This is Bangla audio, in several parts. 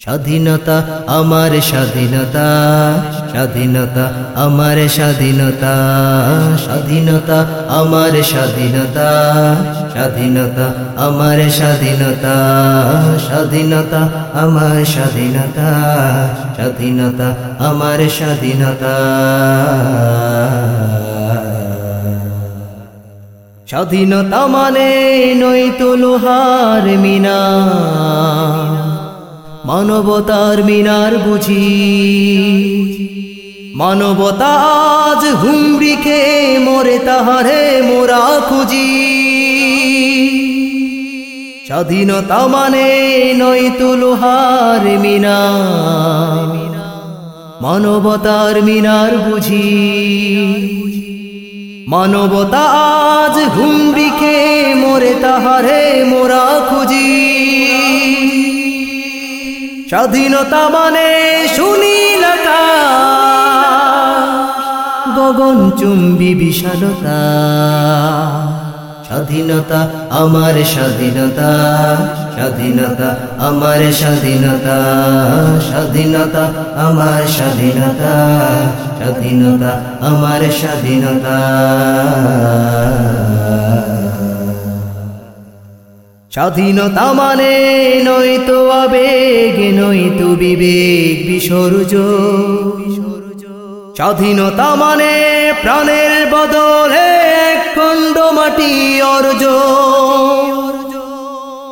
স্বাধীনতা আমার স্বাধীনতা স্বাধীনতা আমার স্বাধীনতা স্বাধীনতা আমার স্বাধীনতা স্বাধীনতা আমার স্বাধীনতা স্বাধীনতা আমার স্বাধীনতা স্বাধীনতা আমার স্বাধীনতা। স্বাধীনতা মানে নয়তো লোহার মিনা। মানবতার মিনার বুঝি। মানবতা আজ হুমড়ি খেয়ে মরে তাহারে মোরা খুঁজি। স্বাধীনতা মানে নয়তো লোহার মিনা। মানবতার মিনার বুঝি। মানবতা আজ খেয়ে মরে তাহারে মোরা খুঁজি। স্বাধীনতা মানে সুনীলতা গগন চুম্বি বিশালতা। স্বাধীনতা আমার স্বাধীনতা স্বাধীনতা আমার স্বাধীনতা স্বাধীনতা আমার স্বাধীনতা স্বাধীনতা আমার স্বাধীনতা। স্বাধীনতা মানে নই নয়তো আবেগ, নয়তো বিবেক বিসর্জ স্বাধীনতা মানে প্রাণের বদলে খণ্ড মাটি অর্জ।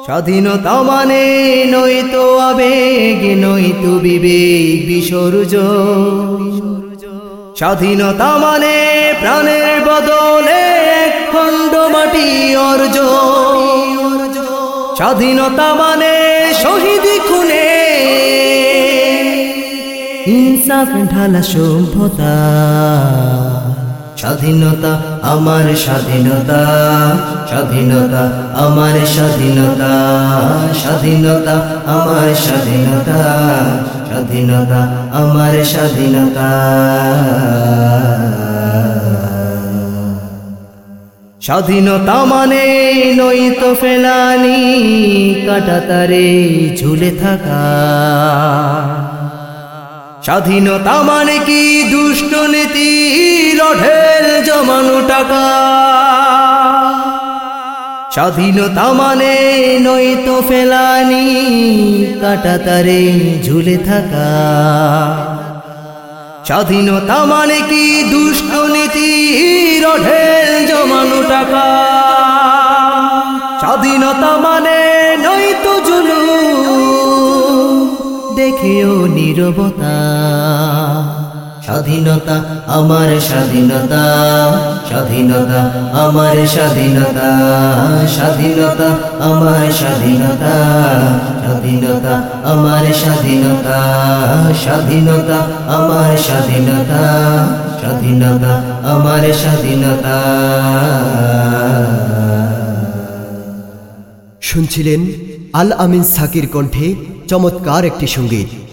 স্বাধীনতা মানে নয়তো আবেগ, নয়তো বিবেক বিসর্জ স্বাধীনতা মানে প্রাণের বদলে স্বাধীনতা মানে শহীদ খুনে। ইনসাফ, ঢালা সভ্যতা। স্বাধীনতা আমার স্বাধীনতা। স্বাধীনতা আমার স্বাধীনতা। স্বাধীনতা আমার স্বাধীনতা। স্বাধীনতা আমার স্বাধীনতা। স্বাধীনতা মানে নয়তো ফেলানি কাটাতারে ঝুলে থাকা। স্বাধীনতা মানে কি দুষ্ট নীতি, রঢেল জমানো টাকা। স্বাধীনতা মানে নয়তো ফেলানি কাটাতারে ঝুলে থাকা। স্বাধীনতা মানে কি? দুষ্ট নীতি রঢেল জমানো টাকা। স্বাধীনতা মানে নয়তো জুলু দেখেও নিরবতা। স্বাধীনতা, আমার স্বাধীনতা স্বাধীনতা, আমার স্বাধীনতা স্বাধীনতা, আমার স্বাধীনতা স্বাধীনতা, আমার স্বাধীনতা স্বাধীনতা, আমার স্বাধীনতা স্বাধীনতা, আমার স্বাধীনতা। শুনছিলেন আল আমিন সাকির কণ্ঠে চমৎকার একটি সংগীত।